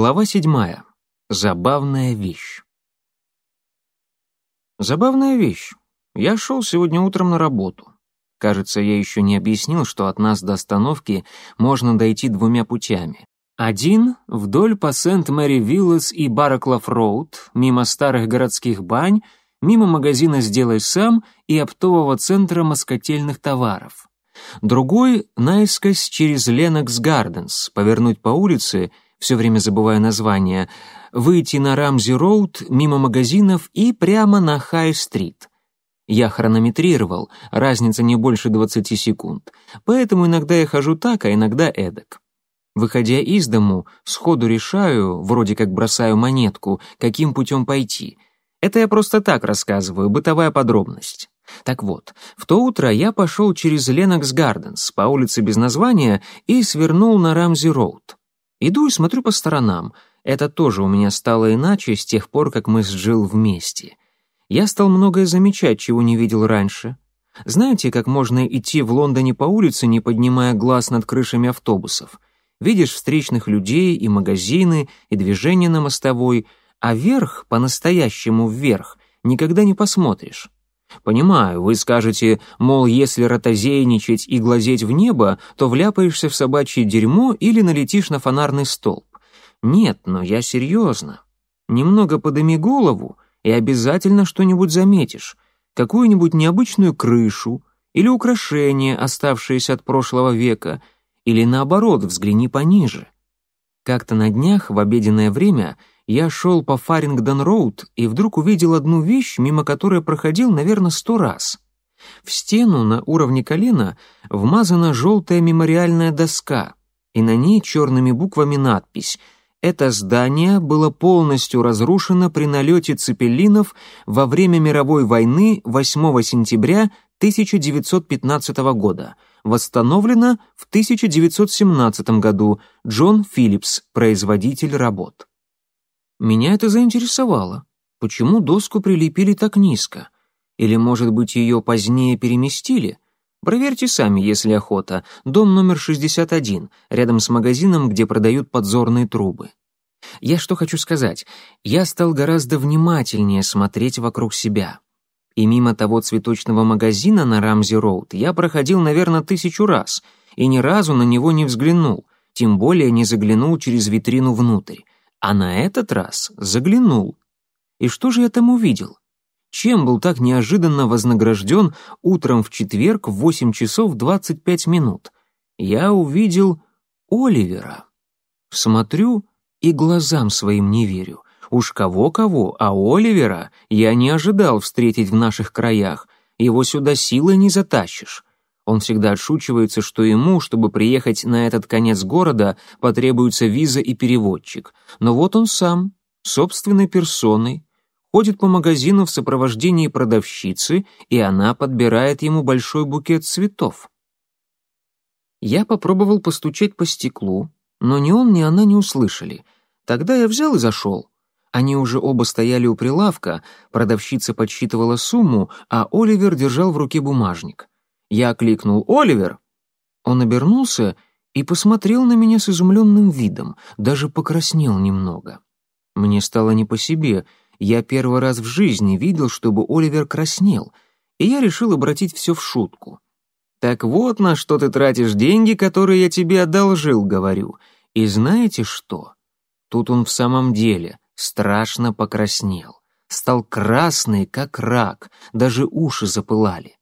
Глава седьмая. Забавная вещь. Забавная вещь. Я шел сегодня утром на работу. Кажется, я еще не объяснил, что от нас до остановки можно дойти двумя путями. Один — вдоль по Сент-Мэри-Виллас и Бараклав-Роуд, мимо старых городских бань, мимо магазина «Сделай сам» и оптового центра москотельных товаров. Другой — наискось через Ленокс Гарденс, повернуть по улице — все время забывая название, выйти на Рамзи-Роуд мимо магазинов и прямо на Хай-стрит. Я хронометрировал, разница не больше 20 секунд, поэтому иногда я хожу так, а иногда эдак. Выходя из дому, сходу решаю, вроде как бросаю монетку, каким путем пойти. Это я просто так рассказываю, бытовая подробность. Так вот, в то утро я пошел через Ленокс Гарденс по улице без названия и свернул на Рамзи-Роуд. Иду и смотрю по сторонам. Это тоже у меня стало иначе с тех пор, как мы с Джилл вместе. Я стал многое замечать, чего не видел раньше. Знаете, как можно идти в Лондоне по улице, не поднимая глаз над крышами автобусов? Видишь встречных людей и магазины, и движение на мостовой, а вверх, по-настоящему вверх, никогда не посмотришь. Понимаю, вы скажете, мол, если ротозейничать и глазеть в небо, то вляпаешься в собачье дерьмо или налетишь на фонарный столб. Нет, но я серьезно. Немного подыми голову, и обязательно что-нибудь заметишь. Какую-нибудь необычную крышу или украшение, оставшееся от прошлого века, или наоборот, взгляни пониже. Как-то на днях в обеденное время я шел по Фарингдон-Роуд и вдруг увидел одну вещь, мимо которой проходил, наверное, сто раз. В стену на уровне колена вмазана желтая мемориальная доска, и на ней черными буквами надпись «Это здание было полностью разрушено при налете цепелинов во время мировой войны 8 сентября 1915 года. Восстановлено в 1917 году. Джон Филлипс, производитель работ». Меня это заинтересовало. Почему доску прилепили так низко? Или, может быть, ее позднее переместили? Проверьте сами, если охота. Дом номер 61, рядом с магазином, где продают подзорные трубы. Я что хочу сказать? Я стал гораздо внимательнее смотреть вокруг себя. И мимо того цветочного магазина на Рамзи-Роуд я проходил, наверное, тысячу раз, и ни разу на него не взглянул, тем более не заглянул через витрину внутрь. А на этот раз заглянул. И что же я там увидел? Чем был так неожиданно вознагражден утром в четверг в 8 часов 25 минут? Я увидел Оливера. Смотрю и глазам своим не верю. Уж кого-кого, а Оливера я не ожидал встретить в наших краях. Его сюда силой не затащишь. Он всегда отшучивается, что ему, чтобы приехать на этот конец города, потребуется виза и переводчик. Но вот он сам, собственной персоной, ходит по магазину в сопровождении продавщицы, и она подбирает ему большой букет цветов. Я попробовал постучать по стеклу, но ни он, ни она не услышали. Тогда я взял и зашел. Они уже оба стояли у прилавка, продавщица подсчитывала сумму, а Оливер держал в руке бумажник. Я окликнул «Оливер!». Он обернулся и посмотрел на меня с изумленным видом, даже покраснел немного. Мне стало не по себе, я первый раз в жизни видел, чтобы Оливер краснел, и я решил обратить все в шутку. «Так вот на что ты тратишь деньги, которые я тебе одолжил», — говорю. «И знаете что?» Тут он в самом деле страшно покраснел. Стал красный, как рак, даже уши запылали.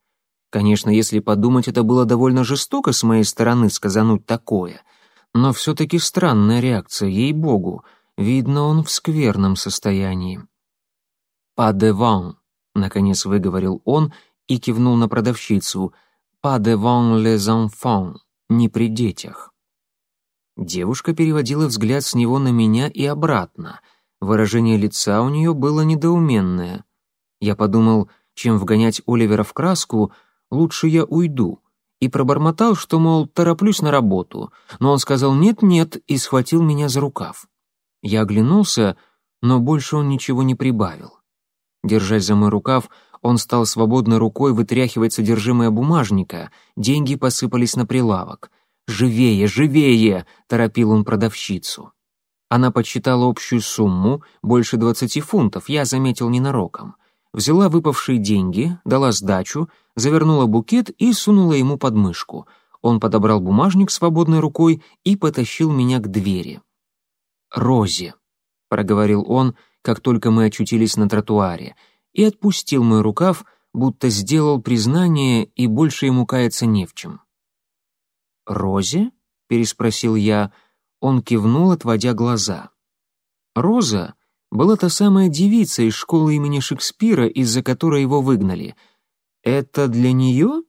Конечно, если подумать, это было довольно жестоко с моей стороны сказануть такое. Но все-таки странная реакция, ей-богу. Видно, он в скверном состоянии. «Па деван», — наконец выговорил он и кивнул на продавщицу. «Па деван les enfants», не при детях. Девушка переводила взгляд с него на меня и обратно. Выражение лица у нее было недоуменное. Я подумал, чем вгонять Оливера в краску — лучше я уйду, и пробормотал, что, мол, тороплюсь на работу, но он сказал «нет-нет» и схватил меня за рукав. Я оглянулся, но больше он ничего не прибавил. Держась за мой рукав, он стал свободной рукой вытряхивать содержимое бумажника, деньги посыпались на прилавок. «Живее, живее!» — торопил он продавщицу. Она подсчитала общую сумму, больше двадцати фунтов, я заметил ненароком. Взяла выпавшие деньги, дала сдачу, завернула букет и сунула ему под мышку. Он подобрал бумажник свободной рукой и потащил меня к двери. «Розе», — проговорил он, как только мы очутились на тротуаре, и отпустил мой рукав, будто сделал признание, и больше ему каяться не в чем. «Розе?» — переспросил я. Он кивнул, отводя глаза. «Роза была та самая девица из школы имени Шекспира, из-за которой его выгнали. Это для нее?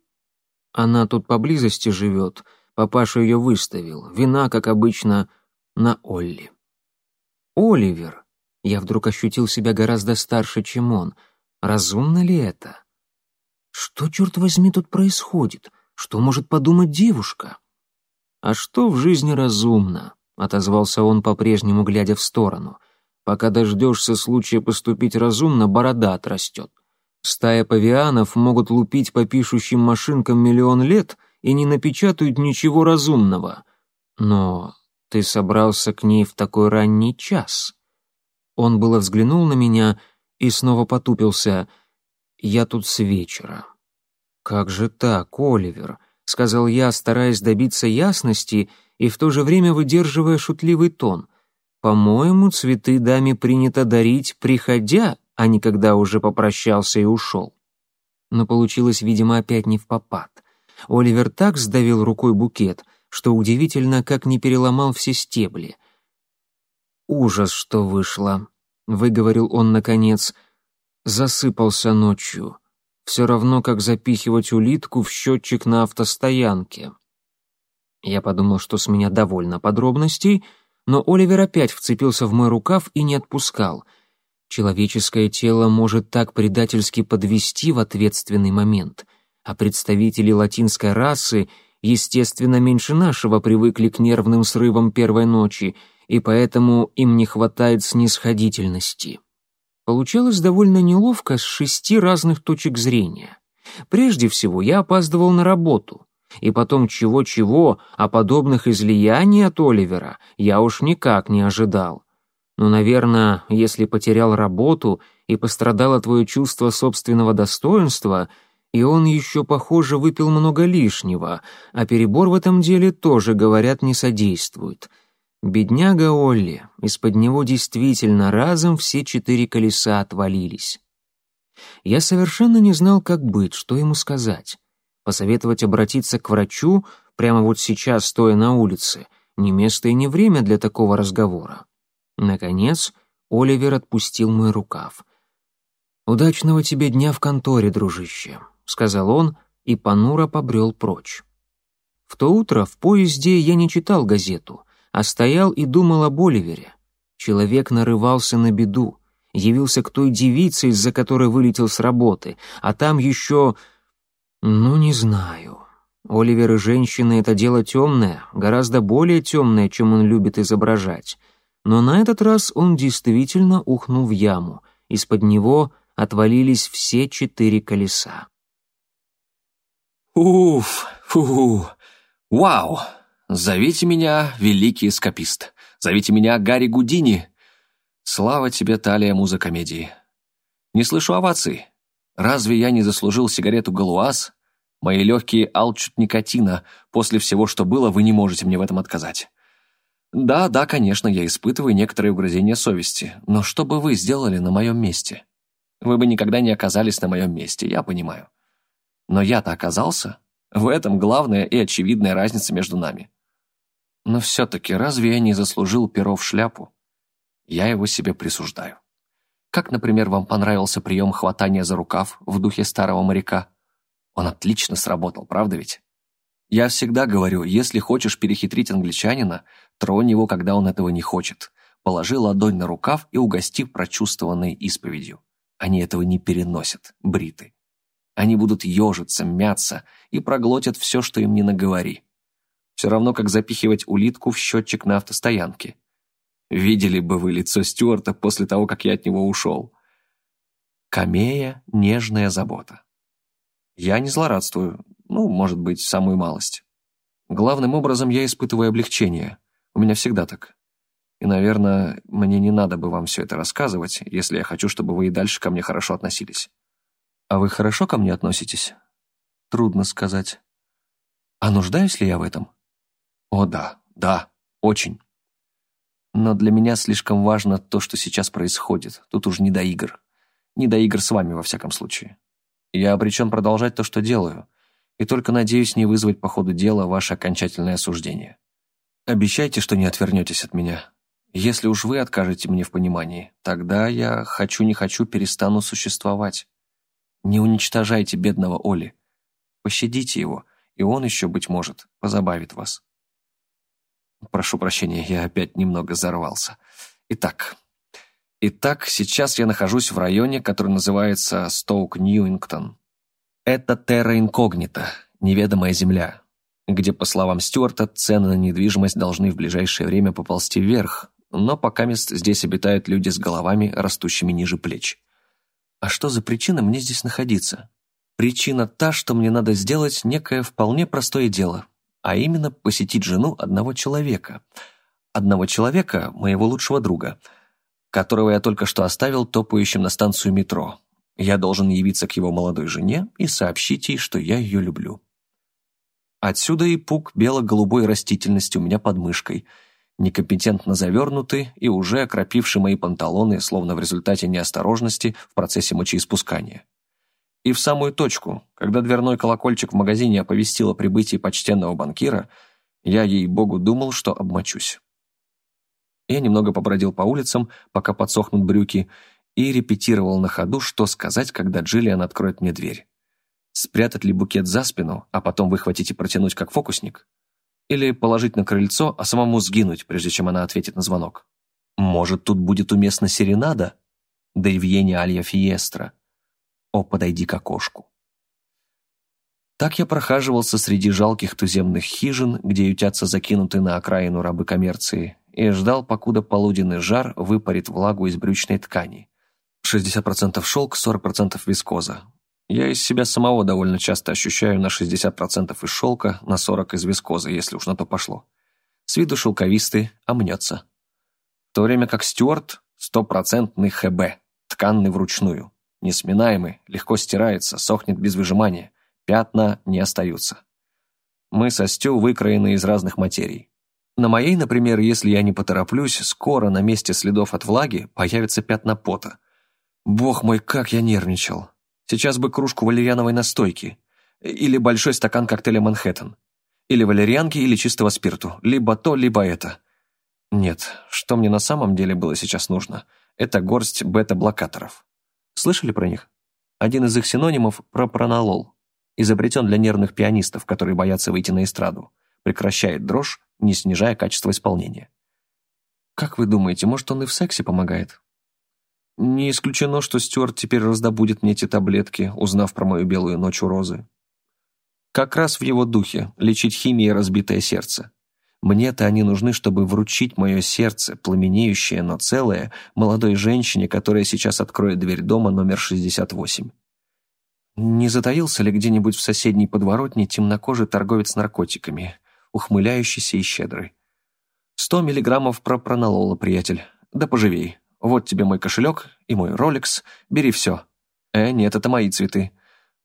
Она тут поблизости живет. Папаша ее выставил. Вина, как обычно, на Олли. Оливер. Я вдруг ощутил себя гораздо старше, чем он. Разумно ли это? Что, черт возьми, тут происходит? Что может подумать девушка? А что в жизни разумно? Отозвался он, по-прежнему глядя в сторону. Пока дождешься случая поступить разумно, борода отрастет. Стая павианов могут лупить по пишущим машинкам миллион лет и не напечатают ничего разумного. Но ты собрался к ней в такой ранний час. Он было взглянул на меня и снова потупился. Я тут с вечера. Как же так, Оливер? сказал я, стараясь добиться ясности и в то же время выдерживая шутливый тон. По-моему, цветы даме принято дарить, приходя, а не когда уже попрощался и ушел. Но получилось, видимо, опять не в попад. Оливер так сдавил рукой букет — что удивительно, как не переломал все стебли. «Ужас, что вышло», — выговорил он наконец. «Засыпался ночью. Все равно, как запихивать улитку в счетчик на автостоянке». Я подумал, что с меня довольно подробностей, но Оливер опять вцепился в мой рукав и не отпускал. Человеческое тело может так предательски подвести в ответственный момент, а представители латинской расы — естественно, меньше нашего привыкли к нервным срывам первой ночи, и поэтому им не хватает снисходительности. Получалось довольно неловко с шести разных точек зрения. Прежде всего, я опаздывал на работу, и потом чего-чего, а подобных излияний от Оливера я уж никак не ожидал. Но, наверное, если потерял работу и пострадало твое чувство собственного достоинства — и он еще, похоже, выпил много лишнего, а перебор в этом деле тоже, говорят, не содействует. Бедняга Олли, из-под него действительно разом все четыре колеса отвалились. Я совершенно не знал, как быть, что ему сказать. Посоветовать обратиться к врачу прямо вот сейчас, стоя на улице, не место и не время для такого разговора. Наконец, Оливер отпустил мой рукав. «Удачного тебе дня в конторе, дружище сказал он и понуро побрел прочь. В то утро в поезде я не читал газету, а стоял и думал о Боливере. Человек нарывался на беду, явился к той девице, из-за которой вылетел с работы, а там еще... Ну, не знаю. Оливер и женщины — это дело темное, гораздо более темное, чем он любит изображать. Но на этот раз он действительно ухнул в яму. Из-под него отвалились все четыре колеса. Уф, фу, вау! Зовите меня великий эскапист. Зовите меня Гарри Гудини. Слава тебе, талия музыкомедии. Не слышу оваций. Разве я не заслужил сигарету Галуаз? Мои легкие алчут никотина. После всего, что было, вы не можете мне в этом отказать. Да, да, конечно, я испытываю некоторые угрызения совести. Но что бы вы сделали на моем месте? Вы бы никогда не оказались на моем месте, я понимаю. Но я-то оказался. В этом главная и очевидная разница между нами. Но все-таки разве я не заслужил перо в шляпу? Я его себе присуждаю. Как, например, вам понравился прием хватания за рукав в духе старого моряка? Он отлично сработал, правда ведь? Я всегда говорю, если хочешь перехитрить англичанина, тронь его, когда он этого не хочет. Положи ладонь на рукав и угости прочувствованной исповедью. Они этого не переносят, бриты. Они будут ежиться, мяться и проглотят все, что им не наговори. Все равно, как запихивать улитку в счетчик на автостоянке. Видели бы вы лицо Стюарта после того, как я от него ушел. Камея — нежная забота. Я не злорадствую, ну, может быть, самую малость. Главным образом я испытываю облегчение. У меня всегда так. И, наверное, мне не надо бы вам все это рассказывать, если я хочу, чтобы вы и дальше ко мне хорошо относились. А вы хорошо ко мне относитесь? Трудно сказать. А нуждаюсь ли я в этом? О, да, да, очень. Но для меня слишком важно то, что сейчас происходит. Тут уж не до игр. Не до игр с вами, во всяком случае. Я обречен продолжать то, что делаю, и только надеюсь не вызвать по ходу дела ваше окончательное осуждение. Обещайте, что не отвернетесь от меня. Если уж вы откажете мне в понимании, тогда я, хочу не хочу, перестану существовать. Не уничтожайте бедного Оли. Пощадите его, и он еще, быть может, позабавит вас. Прошу прощения, я опять немного взорвался. Итак, Итак, сейчас я нахожусь в районе, который называется Стоук-Ньюингтон. Это терра инкогнита, неведомая земля, где, по словам Стюарта, цены на недвижимость должны в ближайшее время поползти вверх, но пока мест здесь обитают люди с головами, растущими ниже плеч. А что за причина мне здесь находиться? Причина та, что мне надо сделать некое вполне простое дело, а именно посетить жену одного человека. Одного человека, моего лучшего друга – которого я только что оставил топающим на станцию метро. Я должен явиться к его молодой жене и сообщить ей, что я ее люблю. Отсюда и пук бело-голубой растительности у меня под мышкой, некомпетентно завернутый и уже окропивший мои панталоны, словно в результате неосторожности в процессе мочеиспускания. И в самую точку, когда дверной колокольчик в магазине оповестил о прибытии почтенного банкира, я, ей-богу, думал, что обмочусь. Я немного побродил по улицам, пока подсохнут брюки, и репетировал на ходу, что сказать, когда Джиллиан откроет мне дверь. Спрятать ли букет за спину, а потом выхватить и протянуть как фокусник? Или положить на крыльцо, а самому сгинуть, прежде чем она ответит на звонок? Может, тут будет уместна серенада? Да и Вьене Алья Фиестра. О, подойди к окошку. Так я прохаживался среди жалких туземных хижин, где ютятся закинутые на окраину рабы коммерции, и ждал, покуда полуденный жар выпарит влагу из брючной ткани. 60% шелк, 40% вискоза. Я из себя самого довольно часто ощущаю на 60% из шелка, на 40% из вискозы, если уж на то пошло. С виду шелковистый, а мнется. В то время как Стюарт – стопроцентный ХБ, тканный вручную. Несминаемый, легко стирается, сохнет без выжимания. Пятна не остаются. Мы со Стю выкроены из разных материй. На моей, например, если я не потороплюсь, скоро на месте следов от влаги появятся пятна пота. Бог мой, как я нервничал. Сейчас бы кружку валерьяновой настойки. Или большой стакан коктейля «Манхэттен». Или валерьянки, или чистого спирту. Либо то, либо это. Нет, что мне на самом деле было сейчас нужно, это горсть бета-блокаторов. Слышали про них? Один из их синонимов – пропронолол. Изобретен для нервных пианистов, которые боятся выйти на эстраду. Прекращает дрожь, не снижая качество исполнения. Как вы думаете, может, он и в сексе помогает? Не исключено, что Стюарт теперь раздобудет мне эти таблетки, узнав про мою белую ночь у Розы. Как раз в его духе – лечить химией разбитое сердце. Мне-то они нужны, чтобы вручить мое сердце, пламенеющее, но целое, молодой женщине, которая сейчас откроет дверь дома номер 68. Не затаился ли где-нибудь в соседней подворотне темнокожий торговец наркотиками? ухмыляющийся и щедрый. «Сто миллиграммов пропронолола, приятель. Да поживей. Вот тебе мой кошелек и мой роликс. Бери все. Э, нет, это мои цветы.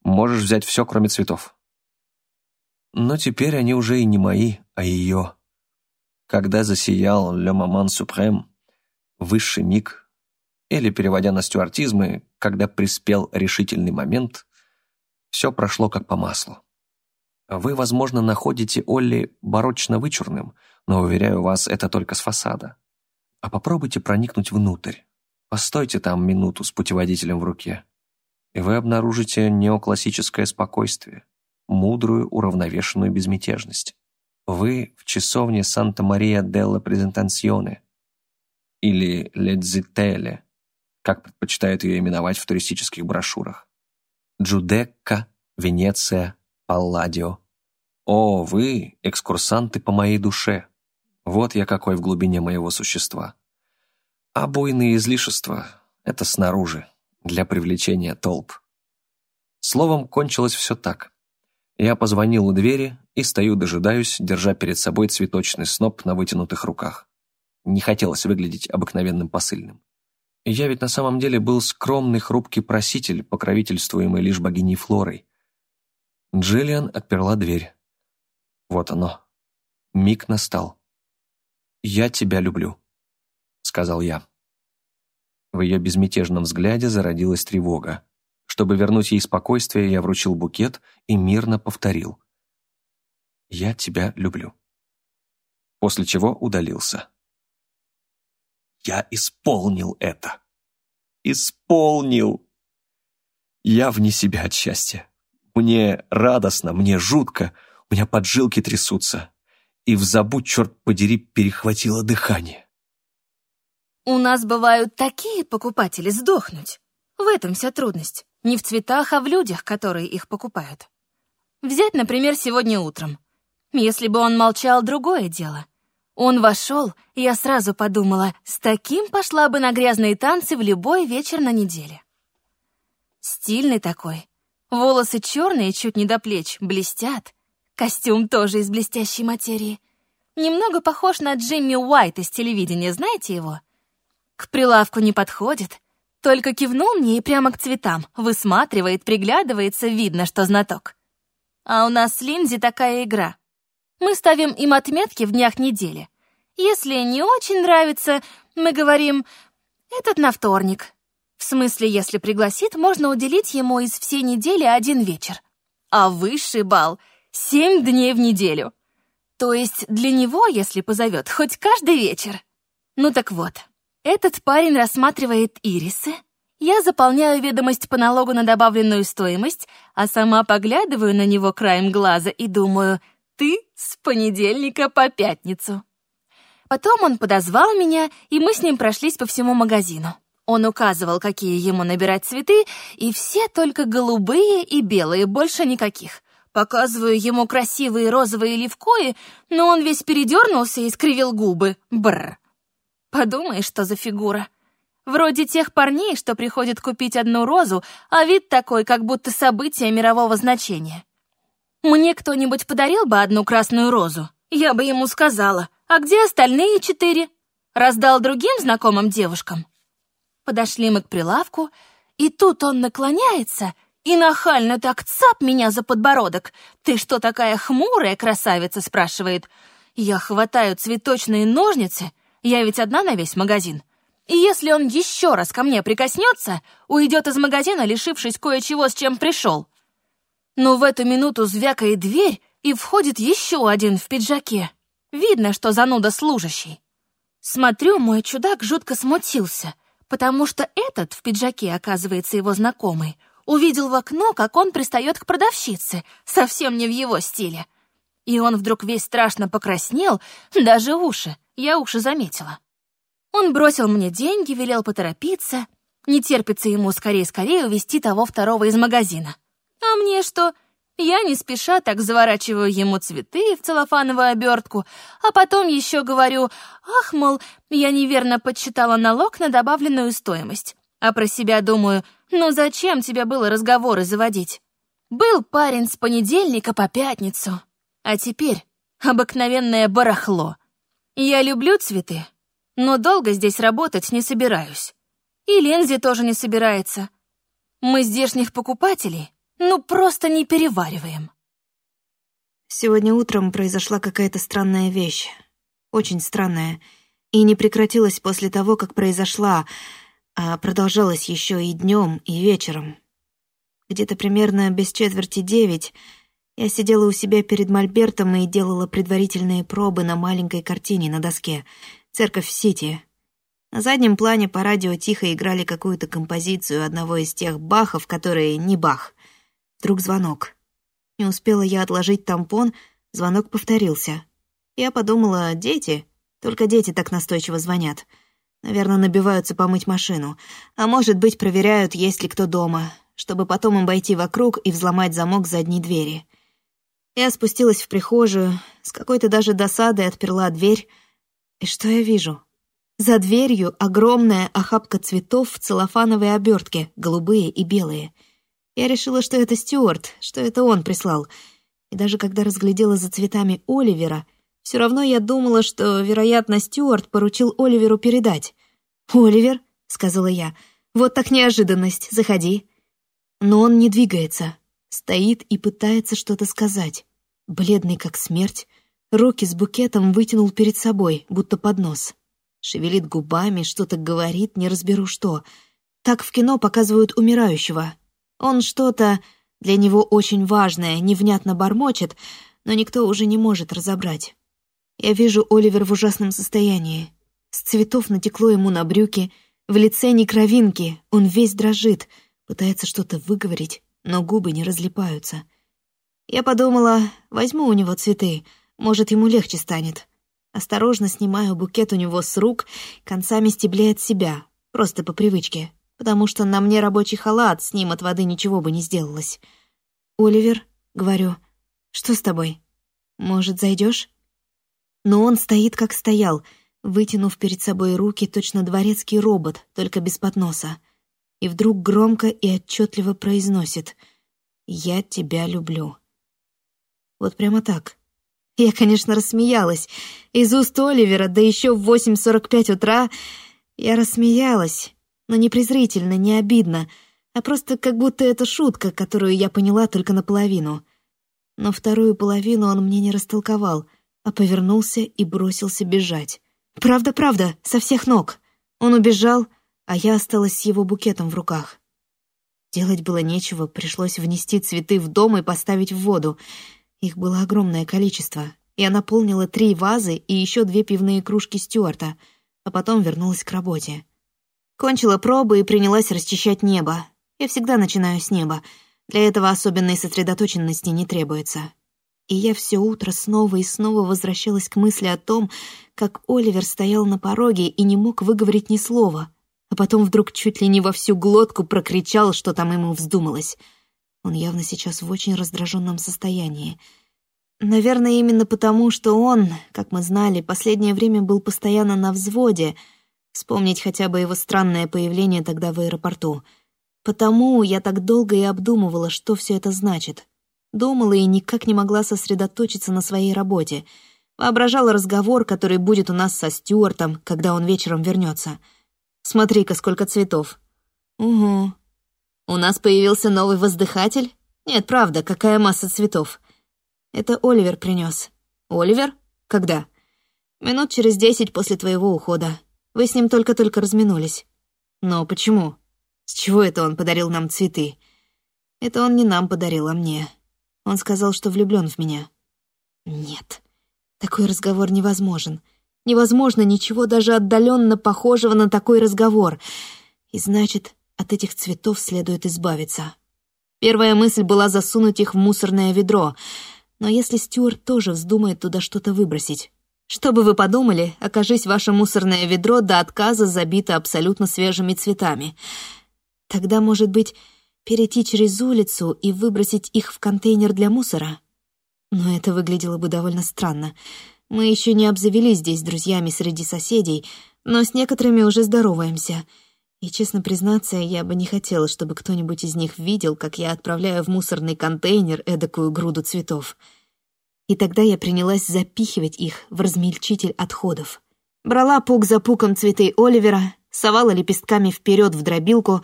Можешь взять все, кроме цветов». Но теперь они уже и не мои, а ее. Когда засиял «Le Moment Suprême», высший миг, или, переводя на стюартизмы, когда приспел решительный момент, все прошло как по маслу. Вы, возможно, находите Олли барочно-вычурным, но, уверяю вас, это только с фасада. А попробуйте проникнуть внутрь. Постойте там минуту с путеводителем в руке. И вы обнаружите неоклассическое спокойствие, мудрую, уравновешенную безмятежность. Вы в часовне Санта-Мария делла Презентансьоне или Ледзителе, как предпочитают ее именовать в туристических брошюрах. Джудекка, Венеция, Палладио. О, вы, экскурсанты по моей душе. Вот я какой в глубине моего существа. А буйные излишества — это снаружи, для привлечения толп. Словом, кончилось все так. Я позвонил у двери и стою, дожидаюсь, держа перед собой цветочный сноп на вытянутых руках. Не хотелось выглядеть обыкновенным посыльным. Я ведь на самом деле был скромный, хрупкий проситель, покровительствуемый лишь богиней Флорой. Джиллиан отперла дверь. Вот оно. Миг настал. «Я тебя люблю», — сказал я. В ее безмятежном взгляде зародилась тревога. Чтобы вернуть ей спокойствие, я вручил букет и мирно повторил. «Я тебя люблю». После чего удалился. Я исполнил это. Исполнил. Я вне себя от счастья. Мне радостно, мне жутко, у меня поджилки трясутся. И в забудь, черт подери, перехватило дыхание. У нас бывают такие покупатели сдохнуть. В этом вся трудность. Не в цветах, а в людях, которые их покупают. Взять, например, сегодня утром. Если бы он молчал, другое дело. Он вошел, и я сразу подумала, с таким пошла бы на грязные танцы в любой вечер на неделе. Стильный такой. Волосы черные, чуть не до плеч, блестят. Костюм тоже из блестящей материи. Немного похож на Джимми Уайт из телевидения, знаете его? К прилавку не подходит, только кивнул мне и прямо к цветам, высматривает, приглядывается, видно, что знаток. А у нас с Линдзи такая игра — мы ставим им отметки в днях недели. Если не очень нравится, мы говорим «этот на вторник». В смысле, если пригласит, можно уделить ему из всей недели один вечер. А высший бал — семь дней в неделю. То есть для него, если позовет, хоть каждый вечер. Ну так вот, этот парень рассматривает ирисы, я заполняю ведомость по налогу на добавленную стоимость, а сама поглядываю на него краем глаза и думаю — ты с понедельника по пятницу. Потом он подозвал меня, и мы с ним прошлись по всему магазину. Он указывал, какие ему набирать цветы, и все только голубые и белые, больше никаких. Показываю ему красивые розовые левкои, но он весь передернулся и скривил губы. Бррр. Подумаешь, что за фигура. Вроде тех парней, что приходят купить одну розу, а вид такой, как будто событие мирового значения. Мне кто-нибудь подарил бы одну красную розу, я бы ему сказала, а где остальные четыре? Раздал другим знакомым девушкам. Подошли мы к прилавку, и тут он наклоняется и нахально так цап меня за подбородок. «Ты что такая хмурая красавица?» — спрашивает. Я хватаю цветочные ножницы, я ведь одна на весь магазин. И если он еще раз ко мне прикоснется, уйдет из магазина, лишившись кое-чего, с чем пришел. Но в эту минуту звякает дверь, и входит еще один в пиджаке. Видно, что зануда служащий. Смотрю, мой чудак жутко смутился, потому что этот в пиджаке, оказывается, его знакомый, увидел в окно, как он пристает к продавщице, совсем не в его стиле. И он вдруг весь страшно покраснел, даже уши, я уши заметила. Он бросил мне деньги, велел поторопиться, не терпится ему скорее-скорее увести того второго из магазина. А мне что? Я не спеша так заворачиваю ему цветы в целлофановую обертку, а потом еще говорю, ах, мол, я неверно подсчитала налог на добавленную стоимость. А про себя думаю, ну зачем тебе было разговоры заводить? Был парень с понедельника по пятницу, а теперь обыкновенное барахло. Я люблю цветы, но долго здесь работать не собираюсь. И Лензи тоже не собирается. Мы здешних покупателей ну, просто не перевариваем. Сегодня утром произошла какая-то странная вещь. Очень странная. И не прекратилась после того, как произошла, а продолжалась еще и днем, и вечером. Где-то примерно без четверти девять я сидела у себя перед мольбертом и делала предварительные пробы на маленькой картине на доске «Церковь в Сити». На заднем плане по радио тихо играли какую-то композицию одного из тех бахов, которые не бах. Вдруг звонок. Не успела я отложить тампон, звонок повторился. Я подумала, дети, только дети так настойчиво звонят. Наверное, набиваются помыть машину. А может быть, проверяют, есть ли кто дома, чтобы потом обойти вокруг и взломать замок задней двери. Я спустилась в прихожую, с какой-то даже досадой отперла дверь. И что я вижу? За дверью огромная охапка цветов в целлофановой обертке, голубые и белые — я решила, что это Стюарт, что это он прислал. И даже когда разглядела за цветами Оливера, Все равно я думала, что, вероятно, Стюарт поручил Оливеру передать. «Оливер», — сказала я, — «вот так неожиданность, заходи». Но он не двигается, стоит и пытается что-то сказать. Бледный как смерть, руки с букетом вытянул перед собой, будто под нос. Шевелит губами, что-то говорит, не разберу что. Так в кино показывают умирающего. Он что-то, для него очень важное, невнятно бормочет, но никто уже не может разобрать. Я вижу Оливер в ужасном состоянии. С цветов натекло ему на брюки, в лице ни кровинки, он весь дрожит, пытается что-то выговорить, но губы не разлипаются. Я подумала, возьму у него цветы, может, ему легче станет. Осторожно снимаю букет у него с рук, концами стеблей от себя, просто по привычке, потому что на мне рабочий халат, с ним от воды ничего бы не сделалось. «Оливер», — говорю, — «что с тобой? Может, зайдешь? Но он стоит, как стоял, вытянув перед собой руки, точно дворецкий робот, только без подноса. И вдруг громко и отчетливо произносит «Я тебя люблю». Вот прямо так — я, конечно, рассмеялась. Из уст Оливера, да еще в 8.45 утра, я рассмеялась, но не презрительно, не обидно, а просто как будто это шутка, которую я поняла только наполовину. Но вторую половину он мне не растолковал, а повернулся и бросился бежать. Правда-правда, со всех ног. Он убежал, а я осталась с его букетом в руках. Делать было нечего, пришлось внести цветы в дом и поставить в воду — их было огромное количество. Я наполнила три вазы и еще две пивные кружки Стюарта, а потом вернулась к работе. Кончила пробы и принялась расчищать небо. Я всегда начинаю с неба. Для этого особенной сосредоточенности не требуется. И я все утро снова и снова возвращалась к мысли о том, как Оливер стоял на пороге и не мог выговорить ни слова, а потом вдруг чуть ли не во всю глотку прокричал, что там ему вздумалось — он явно сейчас в очень раздраженном состоянии. Наверное, именно потому, что он, как мы знали, последнее время был постоянно на взводе. Вспомнить хотя бы его странное появление тогда в аэропорту. Потому я так долго и обдумывала, что все это значит. Думала и никак не могла сосредоточиться на своей работе. Воображала разговор, который будет у нас со Стюартом, когда он вечером вернется. «Смотри-ка, сколько цветов». «Угу», у нас появился новый воздыхатель? Нет, правда, какая масса цветов. Это Оливер принес. Оливер? Когда? Минут через десять после твоего ухода. Вы с ним только-только разминулись. Но почему? С чего это он подарил нам цветы? Это он не нам подарил, а мне. Он сказал, что влюблен в меня. Нет, такой разговор невозможен. Невозможно ничего даже отдаленно похожего на такой разговор. И значит, от этих цветов следует избавиться. Первая мысль была засунуть их в мусорное ведро, но если Стюарт тоже вздумает туда что-то выбросить, что бы вы подумали, окажись ваше мусорное ведро до отказа забито абсолютно свежими цветами. Тогда, может быть, перейти через улицу и выбросить их в контейнер для мусора? Но это выглядело бы довольно странно. Мы еще не обзавелись здесь друзьями среди соседей, но с некоторыми уже здороваемся — и, честно признаться, я бы не хотела, чтобы кто-нибудь из них видел, как я отправляю в мусорный контейнер эдакую груду цветов. И тогда я принялась запихивать их в размельчитель отходов. Брала пук за пуком цветы Оливера, совала лепестками вперед в дробилку,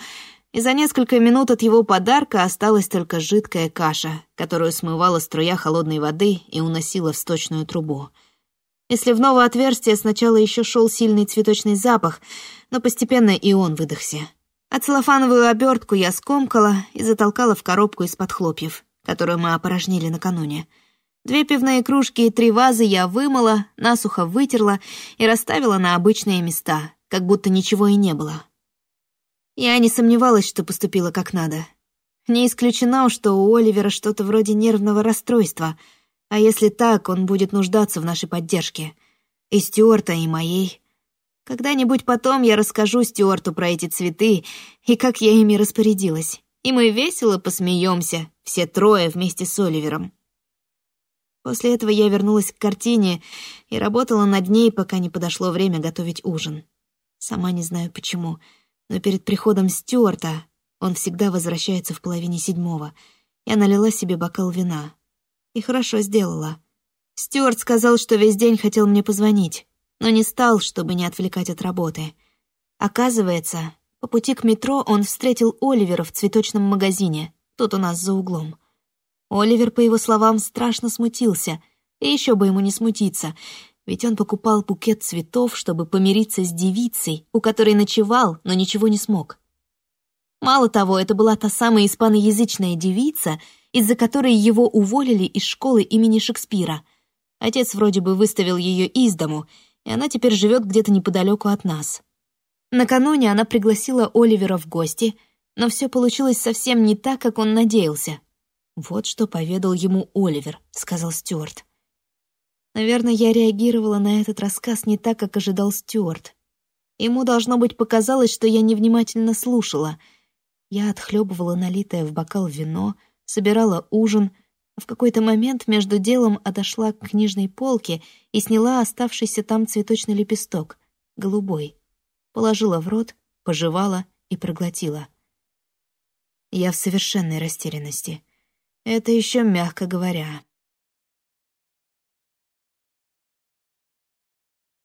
и за несколько минут от его подарка осталась только жидкая каша, которую смывала струя холодной воды и уносила в сточную трубу. Из сливного отверстия сначала еще шел сильный цветочный запах — но постепенно и он выдохся. А целлофановую обертку я скомкала и затолкала в коробку из-под хлопьев, которую мы опорожнили накануне. Две пивные кружки и три вазы я вымыла, насухо вытерла и расставила на обычные места, как будто ничего и не было. Я не сомневалась, что поступила как надо. Не исключено, что у Оливера что-то вроде нервного расстройства, а если так, он будет нуждаться в нашей поддержке. И Стюарта, и моей. Когда-нибудь потом я расскажу Стюарту про эти цветы и как я ими распорядилась. И мы весело посмеемся, все трое вместе с Оливером. После этого я вернулась к картине и работала над ней, пока не подошло время готовить ужин. Сама не знаю почему, но перед приходом Стюарта он всегда возвращается в половине седьмого. Я налила себе бокал вина. И хорошо сделала. Стюарт сказал, что весь день хотел мне позвонить, но не стал, чтобы не отвлекать от работы. Оказывается, по пути к метро он встретил Оливера в цветочном магазине, тут у нас за углом. Оливер, по его словам, страшно смутился, и еще бы ему не смутиться, ведь он покупал букет цветов, чтобы помириться с девицей, у которой ночевал, но ничего не смог. Мало того, это была та самая испаноязычная девица, из-за которой его уволили из школы имени Шекспира. Отец вроде бы выставил ее из дому, и она теперь живет где-то неподалеку от нас. Накануне она пригласила Оливера в гости, но все получилось совсем не так, как он надеялся. «Вот что поведал ему Оливер», — сказал Стюарт. Наверное, я реагировала на этот рассказ не так, как ожидал Стюарт. Ему, должно быть, показалось, что я невнимательно слушала. Я отхлебывала налитое в бокал вино, собирала ужин, в какой-то момент между делом отошла к книжной полке и сняла оставшийся там цветочный лепесток, голубой. Положила в рот, пожевала и проглотила. Я в совершенной растерянности. Это еще мягко говоря.